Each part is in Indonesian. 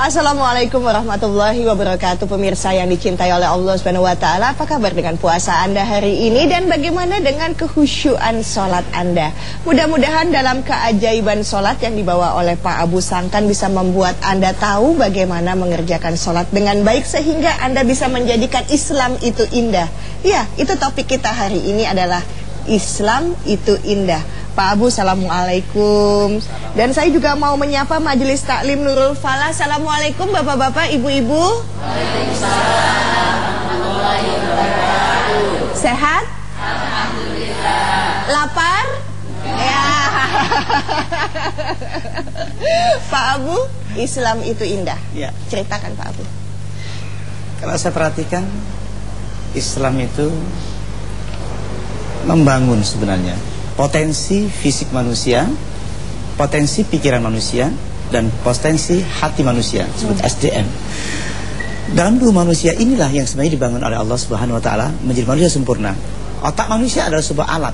Assalamualaikum warahmatullahi wabarakatuh Pemirsa yang dicintai oleh Allah Subhanahu wa taala. Apa kabar dengan puasa Anda hari ini dan bagaimana dengan kehusyuan salat Anda? Mudah-mudahan dalam keajaiban salat yang dibawa oleh Pak Abu Sangkan bisa membuat Anda tahu bagaimana mengerjakan salat dengan baik sehingga Anda bisa menjadikan Islam itu indah. Ya, itu topik kita hari ini adalah Islam itu indah. Pak Abu, Assalamualaikum. Dan saya juga mau menyapa Majelis Taklim Nurul Falah. Assalamualaikum Bapak-Bapak, Ibu-Ibu. Sehat? Lapar? Ya. Pak Abu, Islam itu indah. Ya. Ceritakan Pak Abu. Kalau saya perhatikan Islam itu membangun sebenarnya potensi fisik manusia, potensi pikiran manusia dan potensi hati manusia disebut SDM. Dalam dua manusia inilah yang sebenarnya dibangun oleh Allah Subhanahu wa taala menjadi manusia sempurna. Otak manusia adalah sebuah alat.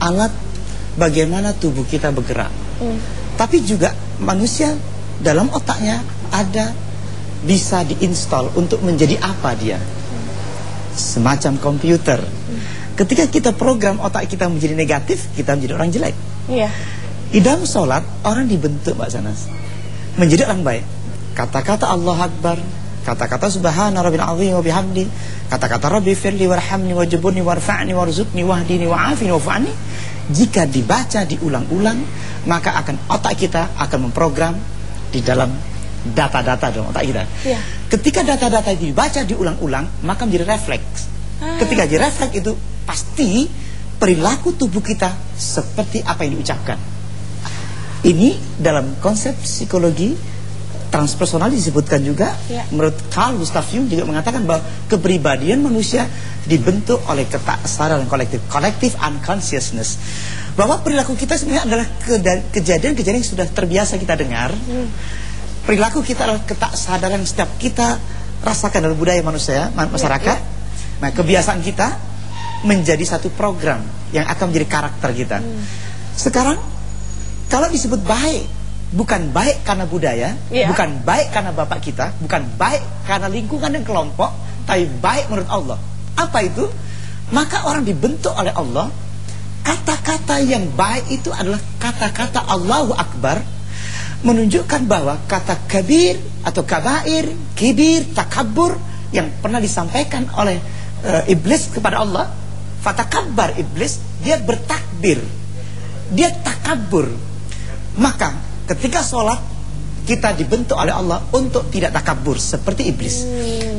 Alat bagaimana tubuh kita bergerak. Tapi juga manusia dalam otaknya ada bisa diinstal untuk menjadi apa dia? Semacam komputer. Ketika kita program otak kita menjadi negatif, kita menjadi orang jelek. Iya. Di dalam sholat, orang dibentuk Mbak Sanas. Menjadi orang baik. Kata-kata Allah Akbar, kata-kata Subhana Rabbil Azim wa bihamdi, kata-kata Rabbi firli warhamni wajibuni warfa'ni warzuqni wahdini wa'afini wa'fa'ni. Jika dibaca diulang-ulang, maka akan otak kita akan memprogram di dalam data-data dalam otak kita. Iya. Ketika data-data itu dibaca diulang-ulang, maka menjadi refleks. Ah. Ketika jadi refleks itu pasti perilaku tubuh kita seperti apa yang diucapkan. Ini dalam konsep psikologi transpersonal disebutkan juga. Ya. Menurut Carl Gustav Jung juga mengatakan bahwa kepribadian manusia dibentuk oleh ketaksadaran kolektif, collective unconsciousness. Bahwa perilaku kita sebenarnya adalah kejadian-kejadian yang sudah terbiasa kita dengar. Perilaku kita adalah ketaksadaran yang setiap kita rasakan dalam budaya manusia, ma- masyarakat. Nah, kebiasaan kita menjadi satu program yang akan menjadi karakter kita. Sekarang kalau disebut baik, bukan baik karena budaya, Iya. bukan baik karena bapak kita, bukan baik karena lingkungan dan kelompok, tapi baik menurut Allah. Apa itu? Maka orang dibentuk oleh Allah. Kata-kata yang baik itu adalah kata-kata Allahu Akbar menunjukkan bahwa kata kabir atau kabair, kibir, takabur yang pernah disampaikan oleh eh, iblis kepada Allah, fatakabbar iblis, dia bertakbir. Dia takabur. Maka ketika sholat kita dibentuk oleh Allah untuk tidak takabur seperti iblis.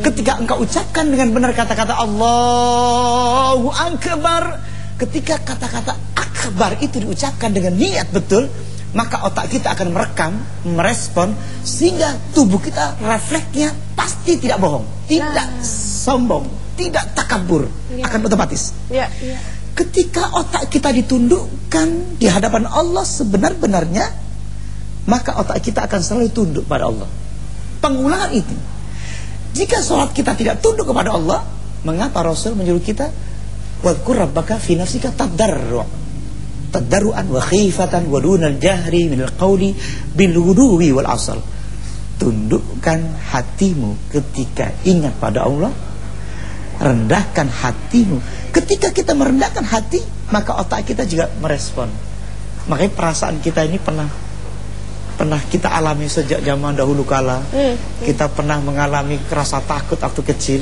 Ketika engkau ucapkan dengan benar kata-kata Allahu Akbar, ketika kata-kata akbar itu diucapkan dengan niat betul, maka otak kita akan merekam, merespon sehingga tubuh kita refleksnya pasti tidak bohong, tidak sombong, tidak takabur, akan otomatis. Iya, iya. Ketika otak kita ditundukkan di hadapan Allah sebenar-benarnya, maka otak kita akan selalu tunduk pada Allah. Pengulangan itu. Jika sholat kita tidak tunduk kepada Allah, mengapa Rasul menyuruh kita wadkur rabbaka fi nafsika tadarru tadarruan wa khifatan wa dunal jahri minal qawli bil wuduwi wal asal. Tundukkan hatimu ketika ingat pada Allah rendahkan hatimu. Ketika kita merendahkan hati, maka otak kita juga merespon. Makanya perasaan kita ini pernah pernah kita alami sejak zaman dahulu kala. Kita pernah mengalami rasa takut waktu kecil.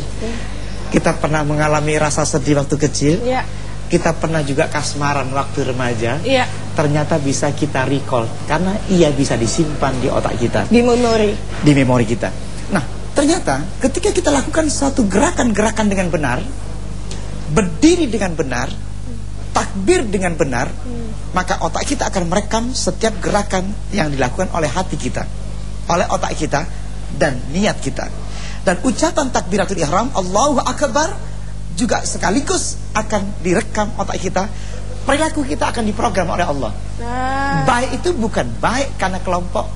Kita pernah mengalami rasa sedih waktu kecil. Iya. Kita pernah juga kasmaran waktu remaja. Iya. Ternyata bisa kita recall karena ia bisa disimpan di otak kita Di memori. di memori kita. Nah, ternyata ketika kita lakukan suatu gerakan-gerakan dengan benar, berdiri dengan benar, takbir dengan benar, maka otak kita akan merekam setiap gerakan yang dilakukan oleh hati kita, oleh otak kita dan niat kita. Dan ucapan takbiratul ihram Allahu akbar juga sekaligus akan direkam otak kita. Perilaku kita akan diprogram oleh Allah. Nah, Baik itu bukan baik karena kelompok,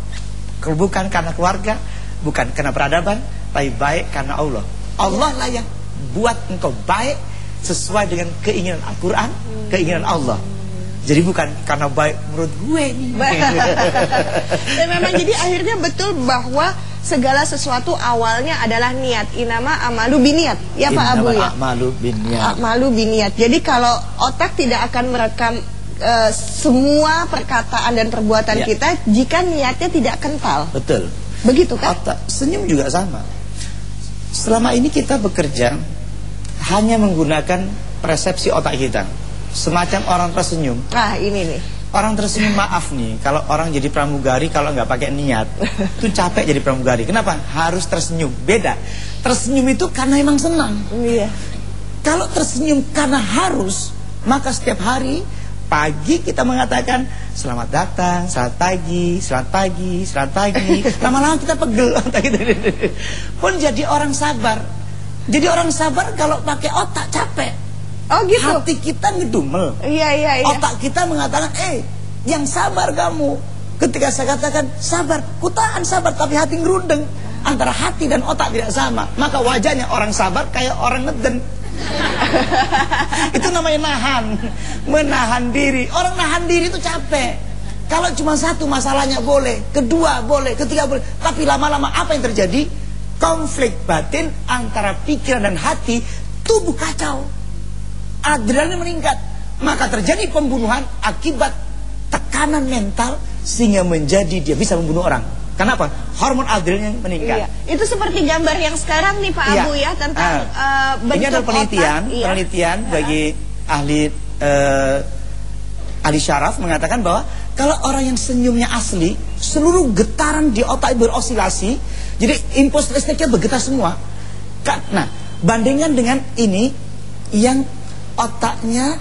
bukan karena keluarga, bukan karena peradaban, tapi baik karena Allah. Allah lah yang buat engkau baik sesuai dengan keinginan Al-Quran, keinginan Allah. Jadi bukan karena baik menurut gue nih. Dan memang jadi akhirnya betul bahwa segala sesuatu awalnya adalah niat. Inama amalu biniat. Ya Pak Abu ya. Amalu biniat. Amalu biniat. Jadi kalau otak tidak akan merekam uh, semua perkataan dan perbuatan ya. kita jika niatnya tidak kental. Betul. Begitu kan? Otak senyum juga sama. Selama ini kita bekerja hanya menggunakan persepsi otak kita. Semacam orang tersenyum. Ah, ini nih. Orang tersenyum maaf nih, kalau orang jadi pramugari kalau nggak pakai niat, itu capek jadi pramugari. Kenapa? Harus tersenyum. Beda. Tersenyum itu karena emang senang. Iya. Kalau tersenyum karena harus, maka setiap hari pagi kita mengatakan selamat datang, selamat pagi, selamat pagi, selamat pagi. Lama-lama kita pegel Pun jadi orang sabar. Jadi orang sabar kalau pakai otak capek. Oh gitu. Hati kita ngedumel. Iya iya iya. Otak kita mengatakan, "Eh, yang sabar kamu." Ketika saya katakan sabar, kutahan sabar tapi hati ngerundeng. Antara hati dan otak tidak sama. Maka wajahnya orang sabar kayak orang ngeden. itu namanya nahan. Menahan diri. Orang nahan diri itu capek. Kalau cuma satu masalahnya boleh, kedua boleh, ketiga boleh. Tapi lama-lama apa yang terjadi? Konflik batin antara pikiran dan hati, tubuh kacau adrenalin meningkat, maka terjadi pembunuhan akibat tekanan mental sehingga menjadi dia bisa membunuh orang. Kenapa? Hormon adrenalin meningkat. Iya. Itu seperti gambar yang sekarang nih Pak iya. Abu ya tentang uh, bentuk Ini adalah penelitian, otak. Iya. penelitian bagi ahli uh, ahli syaraf mengatakan bahwa kalau orang yang senyumnya asli, seluruh getaran di otak berosilasi, jadi impuls listriknya bergetar semua. Nah, bandingkan dengan ini yang otaknya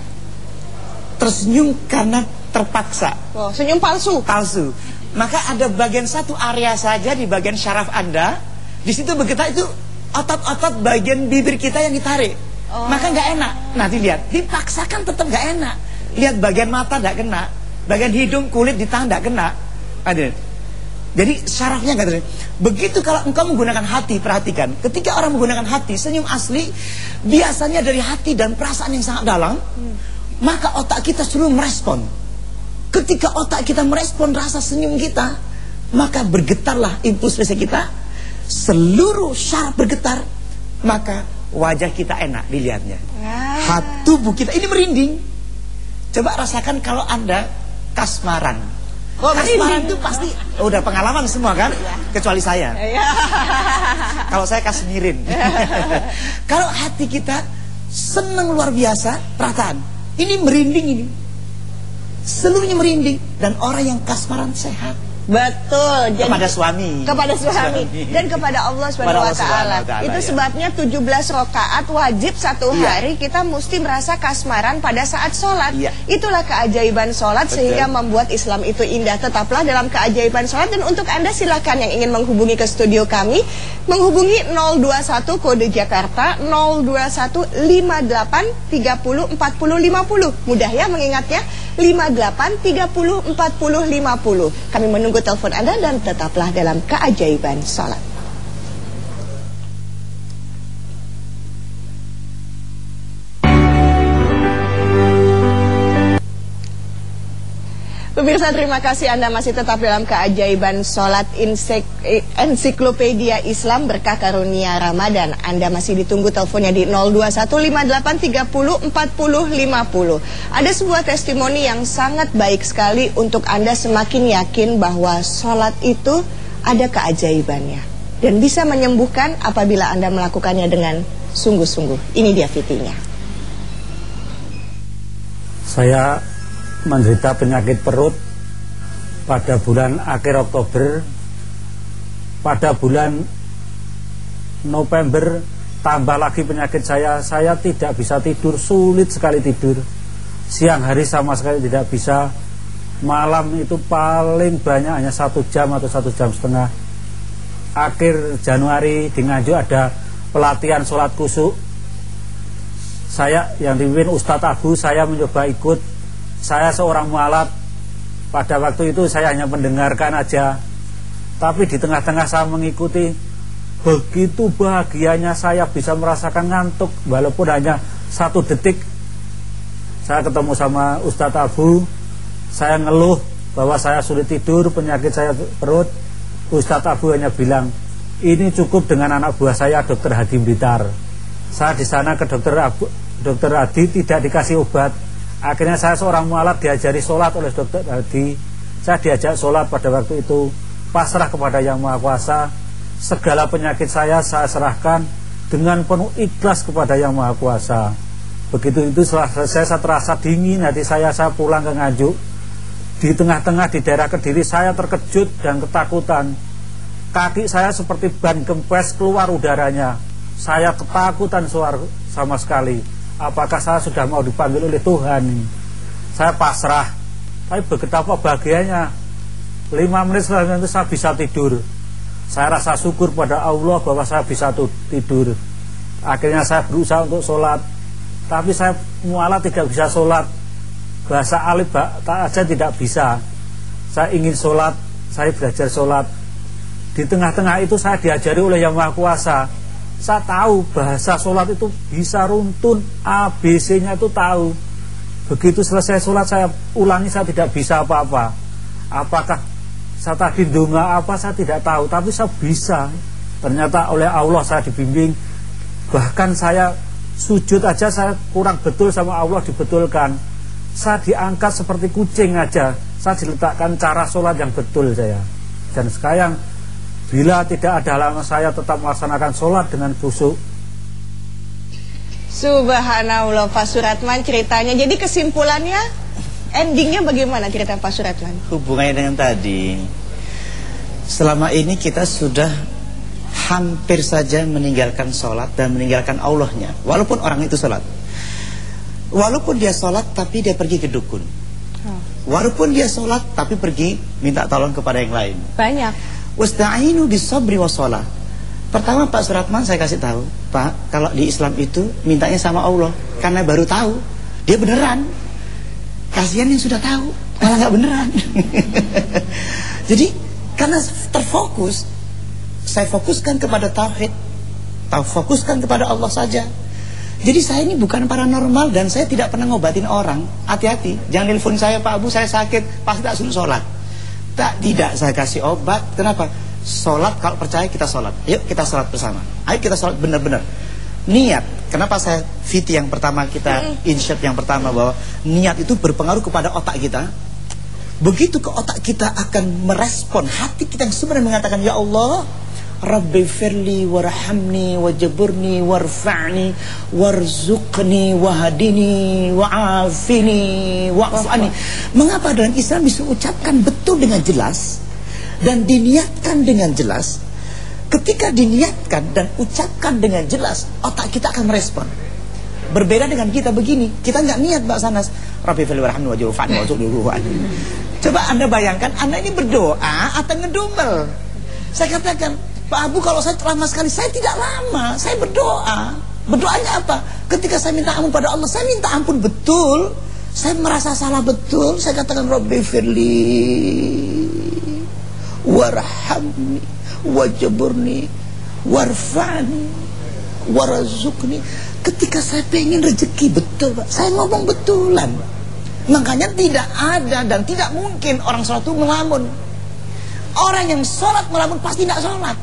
tersenyum karena terpaksa. Oh, senyum palsu. Palsu. Maka ada bagian satu area saja di bagian syaraf Anda, di situ begitu itu otot-otot bagian bibir kita yang ditarik. Oh. Maka nggak enak. Nanti lihat, dipaksakan tetap nggak enak. Lihat bagian mata nggak kena, bagian hidung, kulit di tangan nggak kena. Ada. Jadi syarafnya nggak terjadi. Begitu kalau engkau menggunakan hati, perhatikan. Ketika orang menggunakan hati, senyum asli, biasanya dari hati dan perasaan yang sangat dalam, hmm. maka otak kita selalu merespon. Ketika otak kita merespon rasa senyum kita, maka bergetarlah impuls listrik kita. Seluruh syaraf bergetar, maka wajah kita enak dilihatnya. Ah. Hati tubuh kita ini merinding. Coba rasakan kalau Anda kasmaran. Oh, Kasmaran itu pasti oh, udah pengalaman semua kan? Ya. Kecuali saya. Ya. Kalau saya kasmirin. Kalau hati kita senang luar biasa, perasaan. Ini merinding ini. Seluruhnya merinding dan orang yang kasmaran sehat. Betul. Jadi, kepada suami. Kepada suami. suami. Dan kepada Allah Subhanahu wa taala. Itu ya. sebabnya 17 rakaat wajib satu iya. hari kita mesti merasa kasmaran pada saat sholat. Iya. Itulah keajaiban sholat Betul. sehingga membuat Islam itu indah. Tetaplah dalam keajaiban sholat dan untuk Anda silakan yang ingin menghubungi ke studio kami menghubungi 021 kode Jakarta 021 58 30 40 50. Mudah ya mengingatnya 58 30 40 50. Kami menunggu telepon Anda dan tetaplah dalam keajaiban salat. Pemirsa terima kasih Anda masih tetap dalam keajaiban sholat ensiklopedia Islam berkah karunia Ramadan. Anda masih ditunggu teleponnya di 021583044050 Ada sebuah testimoni yang sangat baik sekali untuk Anda semakin yakin bahwa sholat itu ada keajaibannya Dan bisa menyembuhkan apabila Anda melakukannya dengan sungguh-sungguh. Ini dia fitinya. Saya menderita penyakit perut pada bulan akhir Oktober pada bulan November tambah lagi penyakit saya. Saya tidak bisa tidur sulit sekali tidur. Siang hari sama sekali tidak bisa. Malam itu paling banyak hanya satu jam atau satu jam setengah. Akhir Januari di Nganjuk ada pelatihan sholat kusuk. Saya yang dipimpin Ustadz Abu saya mencoba ikut saya seorang mualaf. Pada waktu itu saya hanya mendengarkan aja. Tapi di tengah-tengah saya mengikuti begitu bahagianya saya bisa merasakan ngantuk walaupun hanya satu detik. Saya ketemu sama Ustadz Abu. Saya ngeluh bahwa saya sulit tidur penyakit saya perut. Ustadz Abu hanya bilang ini cukup dengan anak buah saya dokter Hadi Blitar. Saya di sana ke dokter Abu, dokter Hadi tidak dikasih obat akhirnya saya seorang mualaf diajari sholat oleh dokter Hadi. Saya diajak sholat pada waktu itu. Pasrah kepada yang maha kuasa. Segala penyakit saya saya serahkan dengan penuh ikhlas kepada yang maha kuasa. Begitu itu setelah selesai saya terasa dingin hati saya. Saya pulang ke Nganjuk. Di tengah-tengah di daerah Kediri saya terkejut dan ketakutan. Kaki saya seperti ban kempes keluar udaranya. Saya ketakutan suar sama sekali. Apakah saya sudah mau dipanggil oleh Tuhan? Saya pasrah. Tapi betapa bahagianya. Lima menit setelah itu saya bisa tidur. Saya rasa syukur pada Allah bahwa saya bisa tidur. Akhirnya saya berusaha untuk sholat. Tapi saya mualah tidak bisa sholat. Bahasa alif tak aja tidak bisa. Saya ingin sholat, saya belajar sholat di tengah-tengah itu saya diajari oleh Yang Maha Kuasa. Saya tahu bahasa sholat itu bisa runtun, ABC-nya itu tahu. Begitu selesai sholat saya ulangi saya tidak bisa apa-apa. Apakah saya tadi dunga apa saya tidak tahu, tapi saya bisa. Ternyata oleh Allah saya dibimbing. Bahkan saya sujud aja saya kurang betul sama Allah dibetulkan. Saya diangkat seperti kucing aja. Saya diletakkan cara sholat yang betul saya. Dan sekarang Bila tidak ada halangan saya tetap melaksanakan sholat dengan khusyuk. Subhanallah Pak Suratman ceritanya. Jadi kesimpulannya, endingnya bagaimana cerita Pak Suratman? Hubungannya dengan tadi, selama ini kita sudah hampir saja meninggalkan sholat dan meninggalkan Allahnya. Walaupun orang itu sholat. Walaupun dia sholat tapi dia pergi ke dukun. Oh. Walaupun dia sholat tapi pergi minta tolong kepada yang lain. Banyak. Wasta'inu bisabri wasolah. Pertama Pak Suratman saya kasih tahu, Pak, kalau di Islam itu mintanya sama Allah karena baru tahu. Dia beneran. Kasihan yang sudah tahu, malah nggak beneran. Jadi karena terfokus, saya fokuskan kepada tauhid, tahu fokuskan kepada Allah saja. Jadi saya ini bukan paranormal dan saya tidak pernah ngobatin orang. Hati-hati, jangan telepon saya Pak Abu, saya sakit, pasti tak suruh sholat. Tak, tidak saya kasih obat. Kenapa? Sholat, kalau percaya kita sholat. Yuk kita sholat bersama. Ayo kita sholat benar-benar. Niat. Kenapa saya fiti yang pertama kita insert yang pertama bahwa niat itu berpengaruh kepada otak kita. Begitu ke otak kita akan merespon hati kita yang sebenarnya mengatakan ya Allah Rabbi firli warhamni wajaburni warfa'ni warzuqni wahadini wa'afini wa'afani. Mengapa dalam Islam bisa ucapkan betul dengan jelas dan diniatkan dengan jelas? Ketika diniatkan dan ucapkan dengan jelas otak kita akan merespon. Berbeda dengan kita begini Kita nggak niat Mbak Sanas. Rabbi firli warhamni wajaburni wa'afani Coba anda bayangkan Anda ini berdoa atau ngedumel Saya katakan Pak Abu kalau saya lama sekali Saya tidak lama, saya berdoa. Berdoanya apa? Ketika saya minta ampun pada Allah Saya minta ampun betul. Saya merasa salah betul. Saya katakan Rabbi firli Warhamni Wajaburni Warfani Warazukni. Ketika saya pengen rezeki betul Pak. Saya ngomong betulan. Makanya tidak ada dan tidak mungkin Orang sholat itu melamun. Orang yang sholat melamun pasti tidak sholat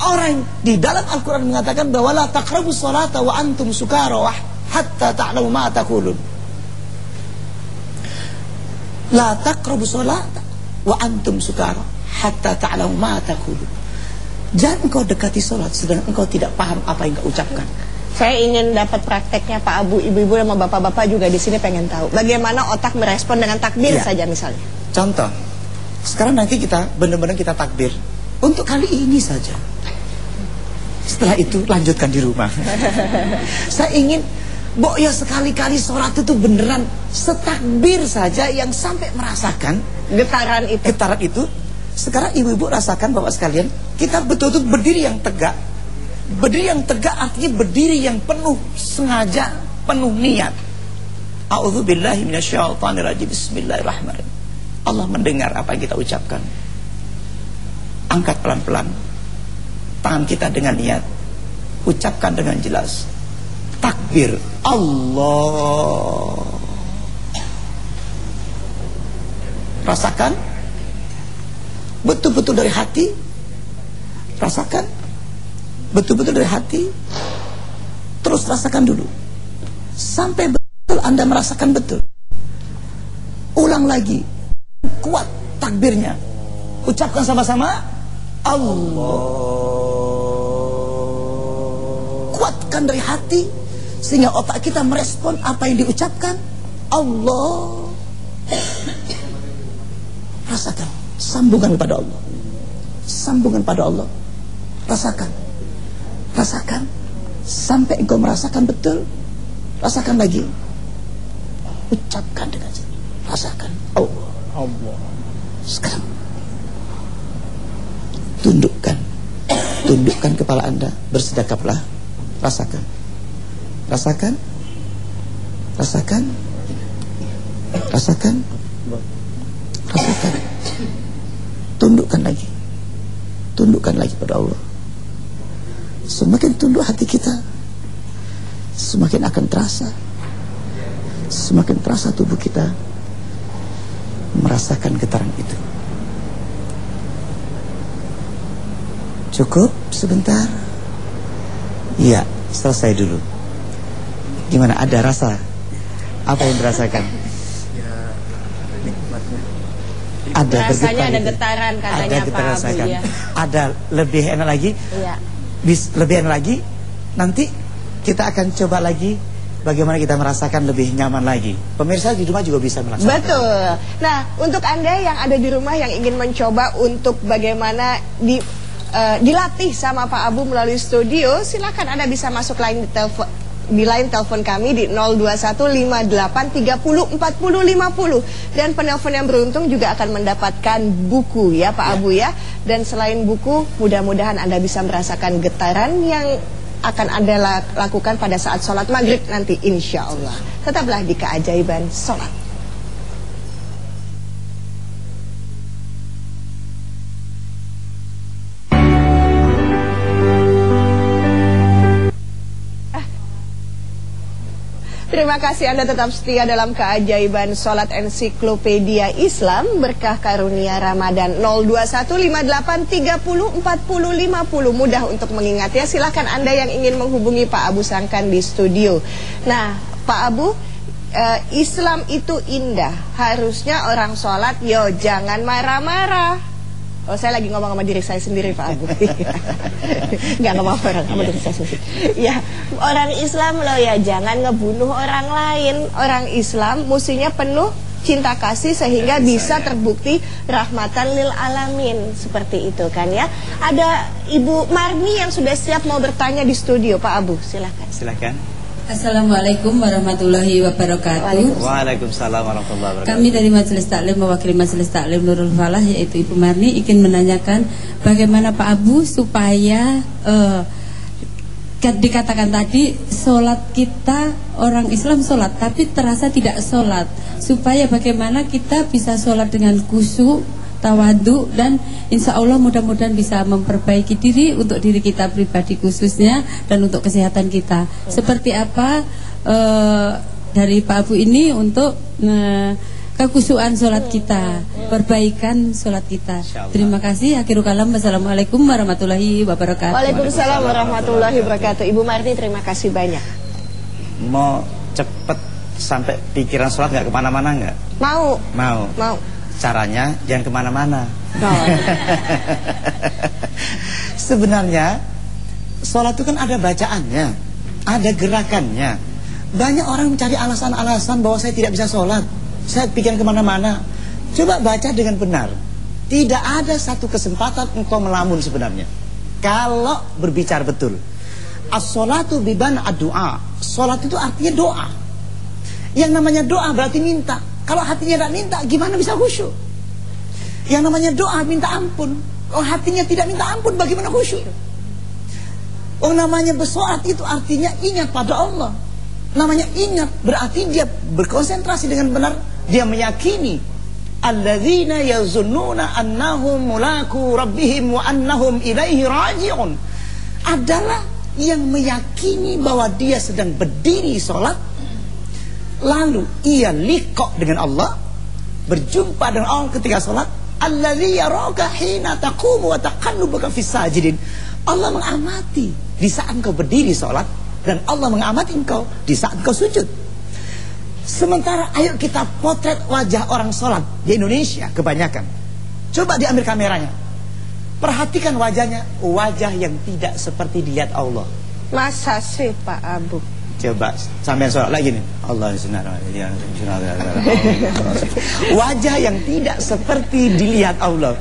Orang di dalam Al-Quran mengatakan bahwa la taqrabu salata wa antum sukara hatta ta'lamu ma taqulun. La taqrabu salata wa antum sukara hatta ta'lamu ma taqulun. Jangan engkau dekati salat sedang engkau tidak paham apa yang kau ucapkan. Saya ingin dapat prakteknya Pak Abu, ibu-ibu sama bapak-bapak juga di sini pengen tahu bagaimana otak merespon dengan takbir ya. saja misalnya. Contoh, sekarang nanti kita benar-benar kita takbir untuk kali ini saja. Setelah itu lanjutkan di rumah. Saya ingin Bok ya sekali-kali sholat itu beneran setakbir saja yang sampai merasakan getaran itu. Getaran itu. Sekarang ibu-ibu rasakan Bapak sekalian, kita betul-betul berdiri yang tegak. Berdiri yang tegak artinya berdiri yang penuh sengaja, penuh niat. A'udzubillahi minasyaitonirrajim. Bismillahirrahmanirrahim. Allah mendengar apa yang kita ucapkan. Angkat pelan-pelan tangan kita dengan niat. Ucapkan dengan jelas. Takbir. Allah. Rasakan. Betul-betul dari hati. Rasakan. Betul-betul dari hati. Terus rasakan dulu. Sampai betul anda merasakan betul. Ulang lagi. Kuat takbirnya. Ucapkan sama-sama. Allah kuatkan dari hati sehingga otak kita merespon apa yang diucapkan. Allah. Rasakan sambungan kepada Allah. Sambungan pada Allah. Rasakan. Rasakan sampai engkau merasakan betul. Rasakan lagi. Ucapkan dengan rasakan Allah. Allah. Sekarang tundukkan. Tundukkan kepala anda. Bersedekaplah rasakan. Rasakan. Rasakan. Rasakan. Rasakan. Tundukkan lagi. Tundukkan lagi pada Allah. Semakin tunduk hati kita semakin akan terasa. Semakin terasa tubuh kita merasakan getaran itu. Cukup sebentar iya selesai dulu gimana ada rasa apa yang dirasakan ada rasanya ada getaran katanya ada getaran Pak Abu ya. ada lebih enak lagi iya. bis, lebih enak lagi nanti kita akan coba lagi bagaimana kita merasakan lebih nyaman lagi. Pemirsa di rumah juga bisa merasakan. Betul. Nah, untuk Anda yang ada di rumah yang ingin mencoba untuk bagaimana di uh, dilatih sama Pak Abu melalui studio, silakan Anda bisa masuk line di telepon di line telepon kami di 02158304050 dan penelpon yang beruntung juga akan mendapatkan buku ya Pak ya. Abu ya dan selain buku mudah-mudahan Anda bisa merasakan getaran yang akan Anda lakukan pada saat sholat maghrib nanti insya Allah. Tetaplah di keajaiban sholat. Terima kasih Anda tetap setia dalam keajaiban Salat Ensiklopedia Islam. Berkah Karunia Ramadan 02158304050 Mudah untuk mengingat ya. Silahkan Anda yang ingin menghubungi Pak Abu Sangkan di studio. Nah Pak Abu uh, Islam itu indah. Harusnya orang sholat Yo jangan marah-marah Oh saya lagi ngomong sama diri saya sendiri Pak Abu Gak ngomong orang sama diri saya sendiri Ya orang Islam loh ya Jangan ngebunuh orang lain Orang Islam musuhnya penuh cinta kasih sehingga ya, bisa terbukti rahmatan lil alamin seperti itu kan ya. Ada Ibu Marni yang sudah siap mau bertanya di studio Pak Abu, silakan. Silakan. Assalamualaikum warahmatullahi wabarakatuh. Waalaikumsalam warahmatullahi wabarakatuh. Kami dari Majelis Taklim mewakili Majelis Taklim Nurul Falah yaitu Ibu Marni ingin menanyakan bagaimana Pak Abu supaya uh, dikatakan tadi sholat kita orang Islam sholat tapi terasa tidak sholat supaya bagaimana kita bisa sholat dengan khusyuk tawadu dan insya Allah mudah-mudahan bisa memperbaiki diri untuk diri kita pribadi khususnya dan untuk kesehatan kita. Seperti apa uh, dari Pak Abu ini untuk uh, kekusuhan sholat kita, perbaikan sholat kita. Terima kasih. Akhirul kalam. Wassalamualaikum warahmatullahi wabarakatuh. Waalaikumsalam warahmatullahi wabarakatuh. Ibu Marti terima kasih banyak. Mau cepet sampai pikiran sholat nggak ke mana-mana nggak? Mau. Mau. Mau caranya jangan ke mana-mana. Oh. Sebenarnya sholat itu kan ada bacaannya, ada gerakannya. Banyak orang mencari alasan-alasan bahwa saya tidak bisa sholat, saya pikir ke mana-mana. Coba baca dengan benar. Tidak ada satu kesempatan engkau melamun sebenarnya. Kalau berbicara betul. As-sholatu biban ad-du'a. Sholat itu artinya doa. Yang namanya doa berarti minta. Kalau hatinya tidak minta, gimana bisa khusyuk? Yang namanya doa minta ampun. Oh hatinya tidak minta ampun, bagaimana khusyuk? Oh namanya bersoat itu artinya ingat pada Allah. Namanya ingat berarti dia berkonsentrasi dengan benar. Dia meyakini alladzina yazunnuna annahum mulaku rabbihim wa annahum ilaihi raji'un adalah yang meyakini bahwa dia sedang berdiri sholat Lalu ia likok dengan Allah Berjumpa dengan Allah ketika sholat Alladzi yaraka hina taqumu wa taqallubaka fis sajidin. Allah mengamati di saat engkau berdiri sholat dan Allah mengamati engkau di saat engkau sujud. Sementara ayo kita potret wajah orang sholat di Indonesia kebanyakan. Coba diambil kameranya. Perhatikan wajahnya, wajah yang tidak seperti dilihat Allah. Masa sih Pak Abu? Coba sampai sholat lagi nih. Allah Wajah yang tidak seperti dilihat Allah.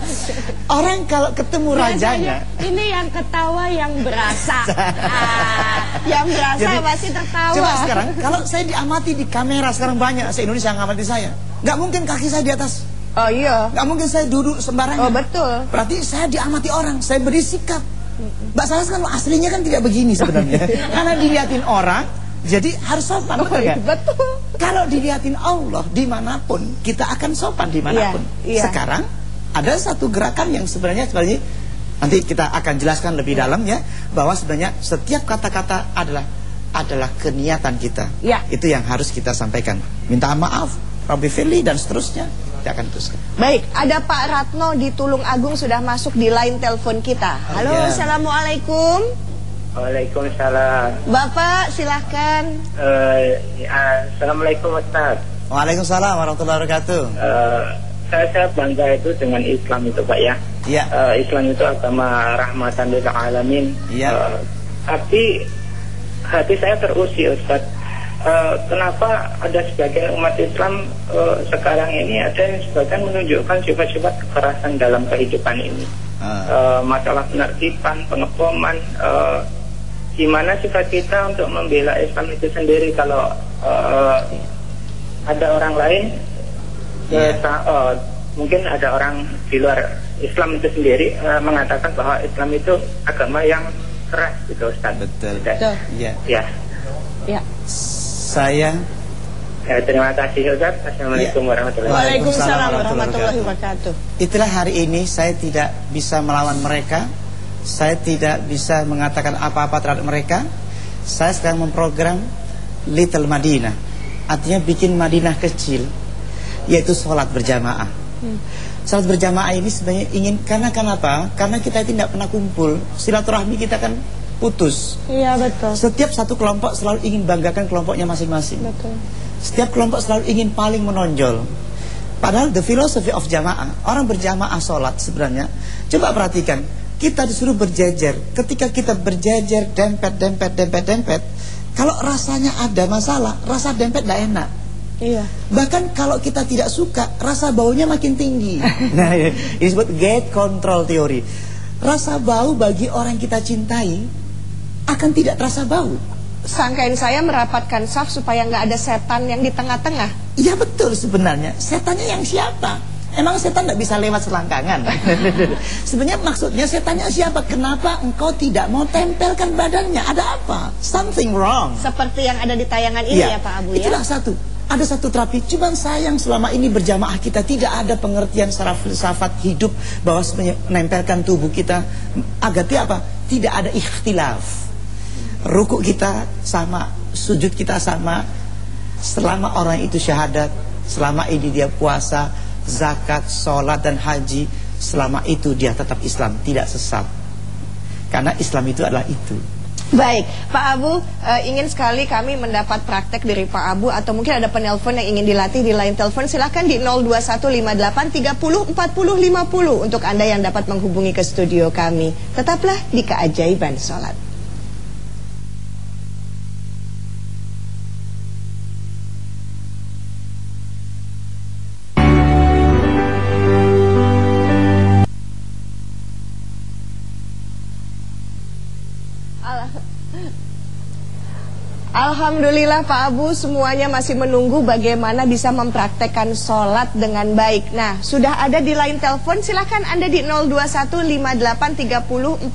Orang kalau ketemu rajanya, ini yang ketawa yang berasa. ah, yang berasa Jadi, pasti tertawa. Coba sekarang, kalau saya diamati di kamera sekarang banyak se Indonesia yang ngamati saya. Nggak mungkin kaki saya di atas. Oh iya. Nggak mungkin saya duduk sembarangan. Oh betul. Berarti saya diamati orang, saya beri sikap. Mbak Saras kan aslinya kan tidak begini sebenarnya. Karena dilihatin orang, jadi harus sopan, betul kan? Betul. Kalau dilihatin Allah di mana pun, kita akan sopan di mana pun. Iya, iya. Sekarang ada satu gerakan yang sebenarnya sebenarnya nanti kita akan jelaskan lebih dalam ya, bahwa sebenarnya setiap kata-kata adalah adalah keniatan kita. Ya. Itu yang harus kita sampaikan. Minta maaf, Rabbi Firli dan seterusnya. Kita akan teruskan. Baik, ada Pak Ratno di Tulung Agung sudah masuk di line telepon kita. Halo, iya. Assalamualaikum. Waalaikumsalam. Bapak silahkan. Eh, ya, Assalamualaikum Ustaz. Waalaikumsalam warahmatullahi wabarakatuh. Eh, saya, saya bangga itu dengan Islam itu Pak ya. Iya. Eh, Islam itu agama rahmatan lil alamin. Iya. Eh, tapi hati saya terusik Ustaz. Eh, kenapa ada sebagian umat Islam eh, sekarang ini ada yang sebagian menunjukkan sifat-sifat kekerasan dalam kehidupan ini. Ah. Eh, masalah penertiban, pengeboman, eh, gimana sifat kita untuk membela Islam itu sendiri kalau eh, ada orang lain Iya. eh, sa- eh, mungkin ada orang di luar Islam itu sendiri eh, mengatakan bahwa Islam itu agama yang keras gitu Ustaz. Betul. Betul. Iya. Ya. Ya. Saya Ya, terima kasih Ustaz. Assalamualaikum Iya. warahmatullahi wabarakatuh. Waalaikumsalam warahmatullahi wabarakatuh. Itulah hari ini saya tidak bisa melawan mereka Saya tidak bisa mengatakan apa-apa terhadap mereka Saya sedang memprogram Little Madinah Artinya bikin Madinah kecil Yaitu sholat berjamaah Sholat berjamaah ini sebenarnya ingin Karena kenapa? Karena kita tidak pernah kumpul Silaturahmi kita kan putus Iya betul. Setiap satu kelompok selalu ingin banggakan kelompoknya masing-masing Betul. setiap kelompok selalu ingin paling menonjol. Padahal the philosophy of jamaah, orang berjamaah sholat sebenarnya. Coba perhatikan, kita disuruh berjejer. Ketika kita berjejer, dempet, dempet, dempet, dempet. Kalau rasanya ada masalah, rasa dempet tidak enak. Iya. Bahkan kalau kita tidak suka, rasa baunya makin tinggi. Nah, ini disebut gate control teori. Rasa bau bagi orang yang kita cintai akan tidak terasa bau. Sangkain saya merapatkan saf supaya nggak ada setan yang di tengah-tengah. Iya betul sebenarnya. Setannya yang siapa? Emang setan tidak bisa lewat selangkangan? Sebenarnya maksudnya setannya siapa? Kenapa engkau tidak mau tempelkan badannya? Ada apa? Something wrong. Seperti yang ada di tayangan ini Iya. ya Pak Abu ya. Itulah satu. Ada satu terapi. Cuman sayang selama ini berjamaah kita tidak ada pengertian secara filsafat hidup bahwa menempelkan tubuh kita agar apa? Tidak ada ikhtilaf. Rukuk kita sama, sujud kita sama. Selama orang itu syahadat, selama ini dia puasa, zakat, sholat dan haji, selama itu dia tetap Islam, tidak sesat. Karena Islam itu adalah itu. Baik, Pak Abu eh, ingin sekali kami mendapat praktek dari Pak Abu atau mungkin ada penelpon yang ingin dilatih di line telepon silahkan di 02158304050 untuk Anda yang dapat menghubungi ke studio kami. Tetaplah di keajaiban sholat. Alhamdulillah Pak Abu semuanya masih menunggu bagaimana bisa mempraktekkan sholat dengan baik. Nah sudah ada di line telepon silahkan Anda di 02158304050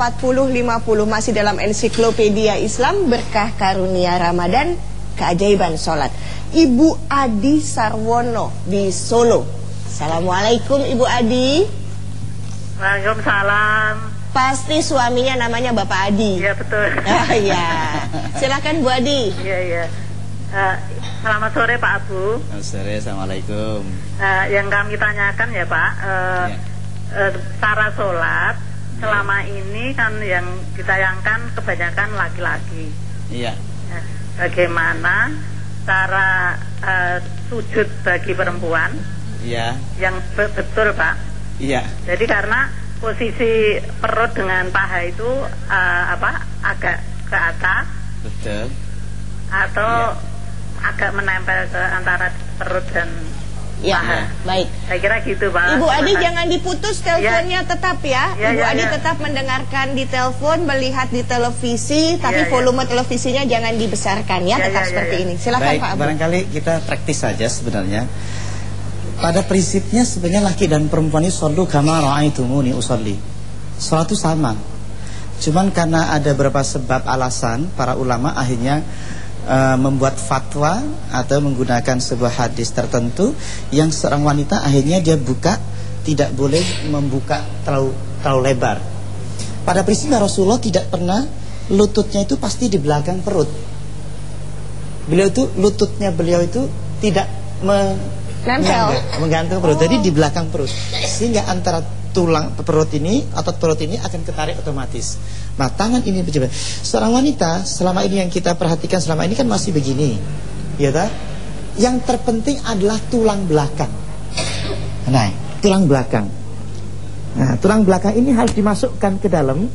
Masih dalam ensiklopedia Islam berkah karunia Ramadan keajaiban sholat. Ibu Adi Sarwono di Solo. Assalamualaikum Ibu Adi. Waalaikumsalam. Pasti suaminya namanya Bapak Adi Iya betul. Ah iya Silakan Bu Adi Iya iya. Eh, selamat sore Pak Abu. Assalamualaikum. Eh, yang kami tanyakan ya Pak, eh, Iya. eh, cara sholat selama ini kan yang ditayangkan kebanyakan laki-laki. Iya. Ya, Bagaimana cara eh, sujud bagi perempuan Iya. yang be- betul Pak? Iya. Jadi karena posisi perut dengan paha itu eh, apa agak ke atas Betul. atau agak menempel ke antara perut dan Ya, paha. baik. Saya kira gitu Pak. Ibu Terima Adi kasih. jangan diputus teleponnya tetap ya. Ya, Ibu ya, Adi ya. tetap mendengarkan di telepon, melihat di televisi, tapi Ya, ya. volume televisinya jangan dibesarkan ya, Ya, tetap ya, ya, seperti ya. ini. Silakan Baik, Pak Abu. barangkali kita praktis saja sebenarnya. Pada prinsipnya sebenarnya laki dan perempuan ini sallu kama ra'aitumuni usolli. Salat itu sama. Cuman karena ada beberapa sebab alasan para ulama akhirnya eh, membuat fatwa atau menggunakan sebuah hadis tertentu yang seorang wanita akhirnya dia buka tidak boleh membuka terlalu terlalu lebar. Pada prinsipnya Rasulullah tidak pernah lututnya itu pasti di belakang perut. Beliau itu lututnya beliau itu tidak Nempel. menyangga, menggantung perut. Jadi di belakang perut. Sehingga antara tulang perut ini otot perut ini akan ketarik otomatis. Nah, tangan ini berjalan. Seorang wanita selama ini yang kita perhatikan selama ini kan masih begini. Ya tak? Yang terpenting adalah tulang belakang. Nah, tulang belakang. Nah, tulang belakang ini harus dimasukkan ke dalam,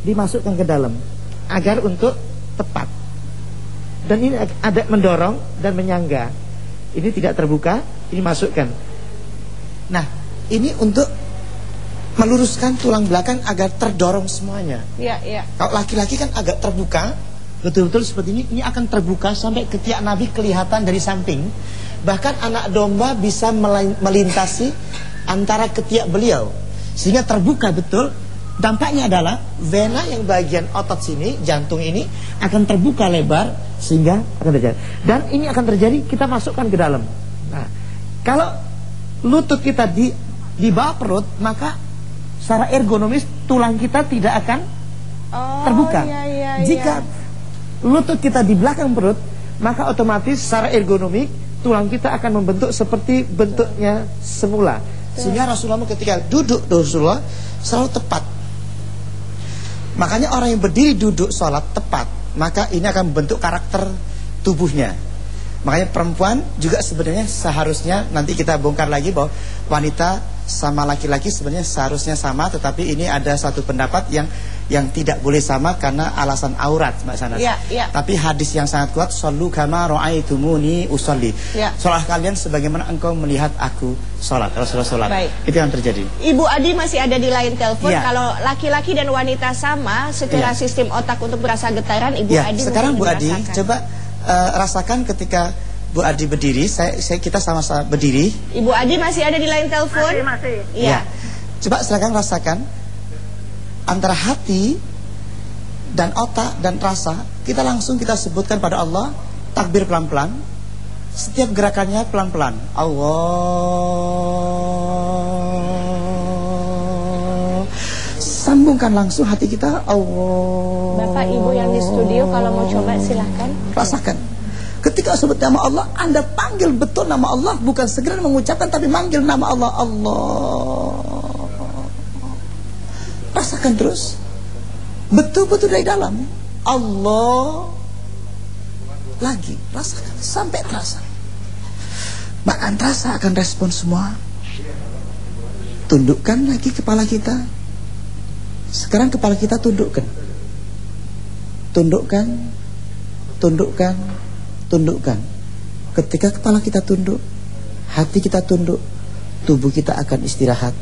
dimasukkan ke dalam agar untuk tepat. Dan ini ada mendorong dan menyangga. Ini tidak terbuka, ini masukkan. Nah, ini untuk meluruskan tulang belakang agar terdorong semuanya. Ya, ya. Kalau laki-laki kan agak terbuka, betul-betul seperti ini, ini akan terbuka sampai ketiak Nabi kelihatan dari samping. Bahkan anak domba bisa melin- melintasi antara ketiak beliau. Sehingga terbuka betul. Dampaknya adalah vena yang bagian otot sini, jantung ini akan terbuka lebar sehingga akan terjadi. Dan ini akan terjadi kita masukkan ke dalam. Nah, kalau lutut kita di di bawah perut, maka secara ergonomis tulang kita tidak akan Oh, terbuka. iya, iya, Jika iya. lutut kita di belakang perut, maka otomatis secara ergonomik tulang kita akan membentuk seperti bentuknya semula. Sehingga Rasulullah ketika duduk Rasulullah selalu tepat. Makanya orang yang berdiri duduk sholat tepat, maka ini akan membentuk karakter tubuhnya. Makanya perempuan juga sebenarnya seharusnya nanti kita bongkar lagi bahwa wanita sama laki-laki sebenarnya seharusnya sama, tetapi ini ada satu pendapat yang yang tidak boleh sama karena alasan aurat, Mbak Sanas. Ya, ya. Tapi hadis yang sangat kuat, "Shallu kama ra'aitumuni usolli." Ya. Sholat kalian sebagaimana engkau melihat aku sholat. Rasulullah. Baik. Itu yang terjadi. Ibu Adi masih ada di lain telepon. Iya. Kalau laki-laki dan wanita sama secara Iya. sistem otak untuk berasa getaran, Ibu Ya, Adi sekarang Bu Adi merasakan. coba eh, rasakan ketika Bu Adi berdiri, saya, saya kita sama-sama berdiri. Ibu Adi masih ada di lain telepon? Masih, masih. Iya. Coba silakan rasakan antara hati dan otak dan rasa, kita langsung kita sebutkan pada Allah, takbir pelan-pelan. Setiap gerakannya pelan-pelan. Allah. Sambungkan langsung hati kita Allah. Bapak Ibu yang di studio kalau mau coba silahkan. Rasakan. Ketika sebut nama Allah, Anda panggil betul nama Allah, bukan segera mengucapkan tapi manggil nama Allah. Allah. Rasakan terus. Betul-betul dari dalam. Allah. Lagi, rasakan sampai terasa. Bahkan terasa akan respon semua. Tundukkan lagi kepala kita. Sekarang kepala kita tundukkan. Tundukkan. Tundukkan. Tundukkan. Ketika kepala kita tunduk, hati kita tunduk, tubuh kita akan istirahat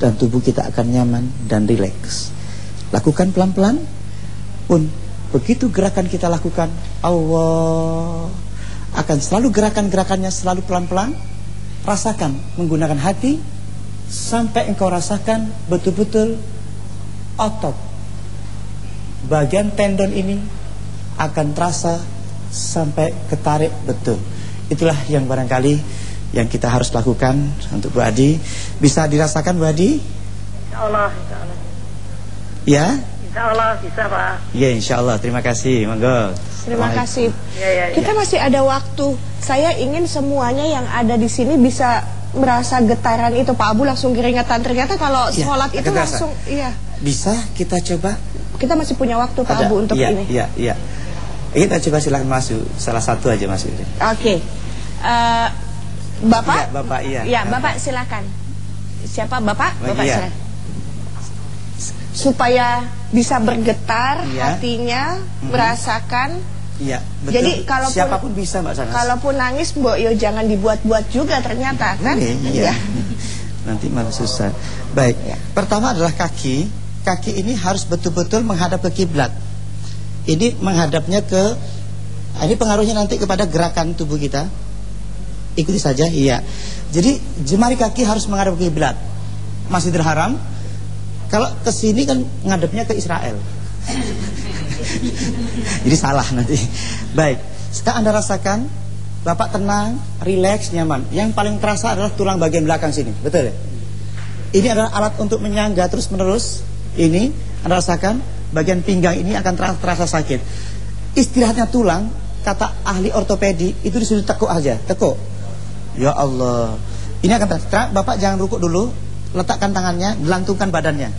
dan tubuh kita akan nyaman dan rileks. Lakukan pelan-pelan pun begitu gerakan kita lakukan, Allah akan selalu gerakan-gerakannya selalu pelan-pelan. Rasakan menggunakan hati sampai engkau rasakan betul-betul otot bagian tendon ini akan terasa sampai ketarik betul. Itulah yang barangkali yang kita harus lakukan untuk Bu Adi. Bisa dirasakan Bu Adi? Insya Allah, insya Allah. Ya? Insya Allah bisa Pak. Ya insya Allah. Terima kasih. Monggo. Terima kasih. Ya, ya, Kita ya. masih ada waktu. Saya ingin semuanya yang ada di sini bisa merasa getaran itu Pak Abu langsung keringetan ternyata kalau Iya, sholat itu terasa. langsung iya Bisa kita coba kita masih punya waktu Pak Ada. Abu untuk iya, ini Iya, iya. Kita coba silahkan masuk Salah satu aja masuk oke Eh, Bapak Iya, Bapak, iya. ya Bapak silakan siapa Bapak Bapak iya. silakan supaya bisa bergetar Iya. hatinya merasakan Iya, betul. Jadi kalaupun Siapa pun bisa Mbak Sanas Kalaupun nangis Mbok Yo jangan dibuat-buat juga ternyata kan? Boleh, iya. Nanti malah susah. Baik. Pertama adalah kaki. Kaki ini harus betul-betul menghadap ke kiblat. Ini menghadapnya ke ini pengaruhnya nanti kepada gerakan tubuh kita. Ikuti saja, iya. Jadi jemari kaki harus menghadap ke kiblat. Masjidil Haram kalau ke sini kan ngadepnya ke Israel. Jadi salah nanti. Baik. Sekarang Anda rasakan Bapak tenang, rileks, nyaman. Yang paling terasa adalah tulang bagian belakang sini. Betul ya? Ini adalah alat untuk menyangga terus menerus. Ini Anda rasakan bagian pinggang ini akan terasa, terasa sakit. Istirahatnya tulang, kata ahli ortopedi itu disuruh tekuk aja, tekuk. Ya Allah. Ini akan terasa. Bapak jangan rukuk dulu, letakkan tangannya, gelantungkan badannya.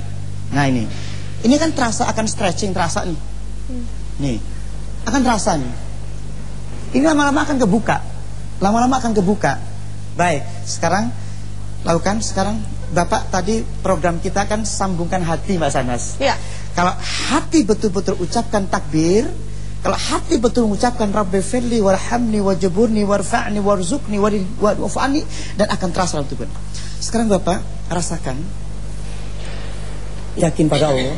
Nah ini. Ini kan terasa akan stretching, terasa nih. Nih. Akan terasa nih. Ini lama-lama akan kebuka. Lama-lama akan kebuka. Baik, sekarang lakukan sekarang Bapak tadi program kita kan sambungkan hati Mbak Sanas. Ya. Kalau hati betul-betul ucapkan takbir, kalau hati betul mengucapkan Rabbi firli warhamni wajaburni warfa'ni warzuqni wari- wa- wafa'ni dan akan terasa dalam tubuh. Sekarang Bapak rasakan yakin pada Allah.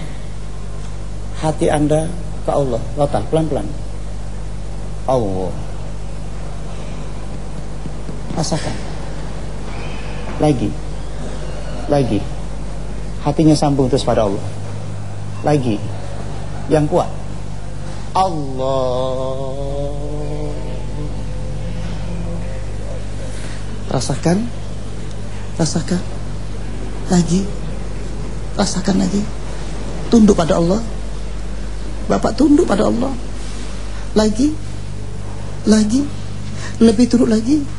Hati Anda ke Allah, total pelan-pelan. Allah. Rasakan. Lagi. Lagi. Hatinya sambung terus pada Allah. Lagi. Yang kuat. Allah. Rasakan. Rasakan. Lagi. Rasakan lagi. Tunduk pada Allah. Bapak tunduk pada Allah. Lagi. Lagi. Lebih turut lagi.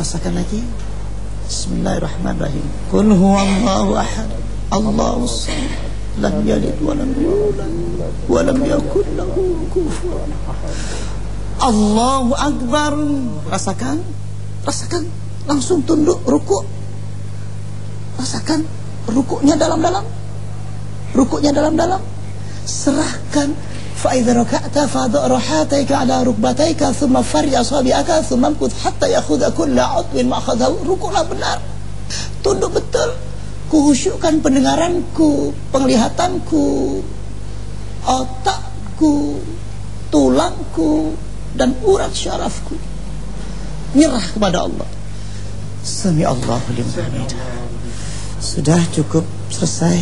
Rasakan lagi. Bismillahirrahmanirrahim. Qul huwallahu ahad. Allahu samad. Lam yalid wa lam yulad Wa lam yakun lahu kufuwan. Allahu Akbar. Rasakan. Rasakan. Langsung tunduk rukuk Rasakan. Rukuknya dalam-dalam. Rukuknya dalam-dalam. Serahkan فإذا ركعت فضع رحاتيك على ركبتيك ثم فرج أصابعك ثم امكث حتى يأخذ كل عضو ما أخذه rukuklah benar tunduk betul kuhusyukkan pendengaranku penglihatanku otakku tulangku dan urat syarafku nyerah kepada Allah Sami Allahu liman hamidah sudah cukup selesai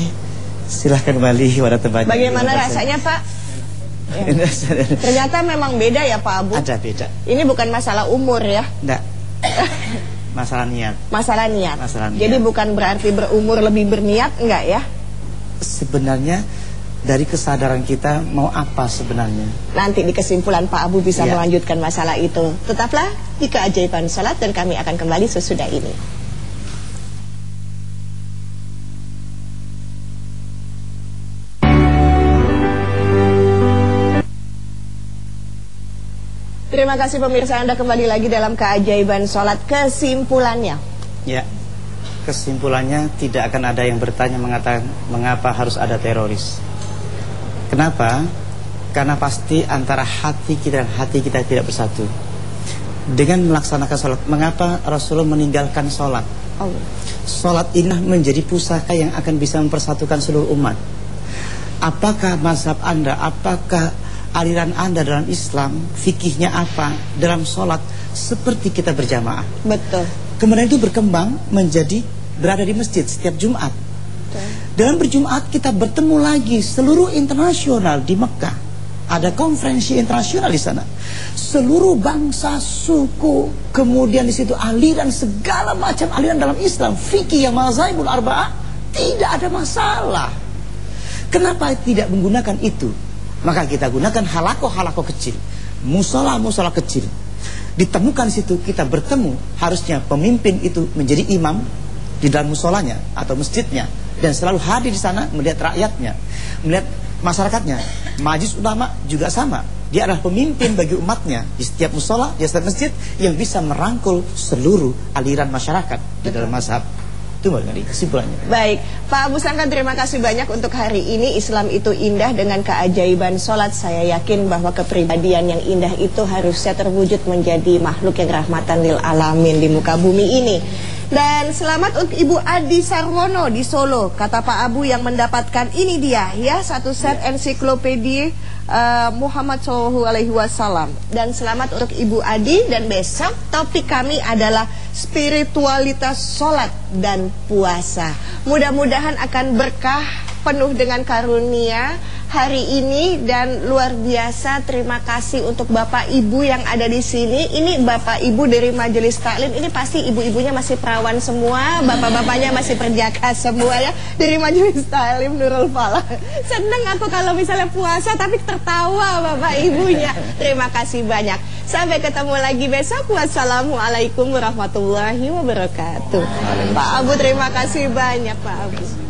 silahkan kembali pada tempatnya Bagaimana rasanya Pak? Ternyata memang beda ya Pak Abu. ada beda Ini bukan masalah umur ya, Enggak. Masalah niat. masalah niat. Masalah niat. Jadi bukan berarti berumur lebih berniat enggak ya? Sebenarnya dari kesadaran kita mau apa sebenarnya? Nanti di kesimpulan Pak Abu bisa Iya. melanjutkan masalah itu. Tetaplah di keajaiban salat dan kami akan kembali sesudah ini. Terima kasih pemirsa Anda kembali lagi dalam keajaiban sholat kesimpulannya. Ya. Kesimpulannya tidak akan ada yang bertanya mengatakan mengapa harus ada teroris. Kenapa? Karena pasti antara hati kita dan hati kita tidak bersatu. Dengan melaksanakan sholat, mengapa Rasulullah meninggalkan sholat? Allah. Sholat ini menjadi pusaka yang akan bisa mempersatukan seluruh umat. Apakah mazhab Anda, apakah aliran Anda dalam Islam, fikihnya apa dalam sholat seperti kita berjamaah? Betul. Kemudian itu berkembang menjadi berada di masjid setiap Jumat. Dengan berjumat kita bertemu lagi seluruh internasional di Mekah. Ada konferensi internasional di sana. Seluruh bangsa, suku, kemudian di situ aliran segala macam aliran dalam Islam, fikih yang mazhabul arba'ah tidak ada masalah. Kenapa tidak menggunakan itu? Maka kita gunakan halako-halako kecil, musola-musola kecil. Ditemukan situ kita bertemu, harusnya pemimpin itu menjadi imam di dalam musolanya atau masjidnya dan selalu hadir di sana melihat rakyatnya, melihat masyarakatnya. Majlis ulama juga sama. Dia adalah pemimpin bagi umatnya di setiap musola, di setiap masjid yang bisa merangkul seluruh aliran masyarakat di dalam mazhab. Itu Mbak Gari, kesimpulannya. Baik, Pak Abu Sangkan terima kasih banyak untuk hari ini Islam itu indah dengan keajaiban sholat Saya yakin bahwa kepribadian yang indah itu harusnya terwujud menjadi makhluk yang rahmatan lil alamin di muka bumi ini dan selamat untuk Ibu Adi Sarwono di Solo. Kata Pak Abu yang mendapatkan ini dia ya satu set ya. ensiklopedia uh, Muhammad Shallallahu Alaihi Wasallam. Dan selamat untuk Ibu Adi dan besok topik kami adalah spiritualitas sholat dan puasa. Mudah-mudahan akan berkah penuh dengan karunia hari ini dan luar biasa terima kasih untuk Bapak Ibu yang ada di sini. Ini Bapak Ibu dari Majelis Taklim. Ini pasti ibu-ibunya masih perawan semua, bapak-bapaknya masih perjaka semua ya dari Majelis Taklim Nurul Falah. Seneng aku kalau misalnya puasa tapi tertawa Bapak Ibunya. Terima kasih banyak. Sampai ketemu lagi besok. Wassalamualaikum warahmatullahi wabarakatuh. Pak Abu terima kasih banyak Pak Abu.